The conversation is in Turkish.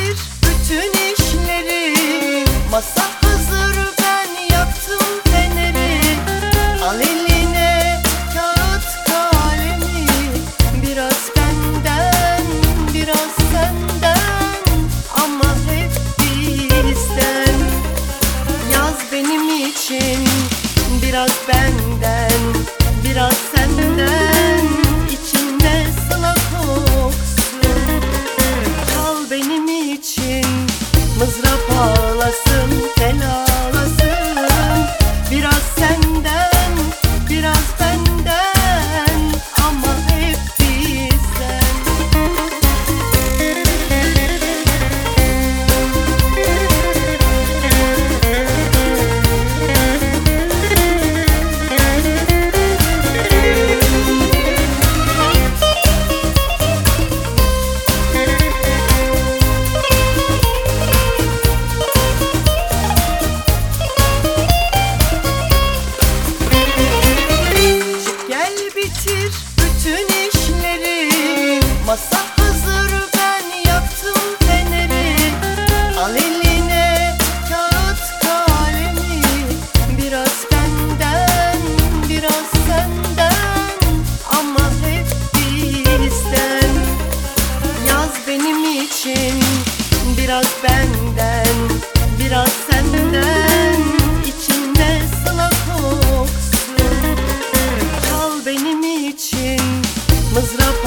bitir bütün işleri. Masa hazır ben yaktım feneri. Al eline kağıt kalemi. Biraz benden biraz senden. Ama hep bizden. Yaz benim için biraz benden biraz ağlasın telaş Biraz benden, biraz senden. İçinde sana koksun. Çal benim için mızrap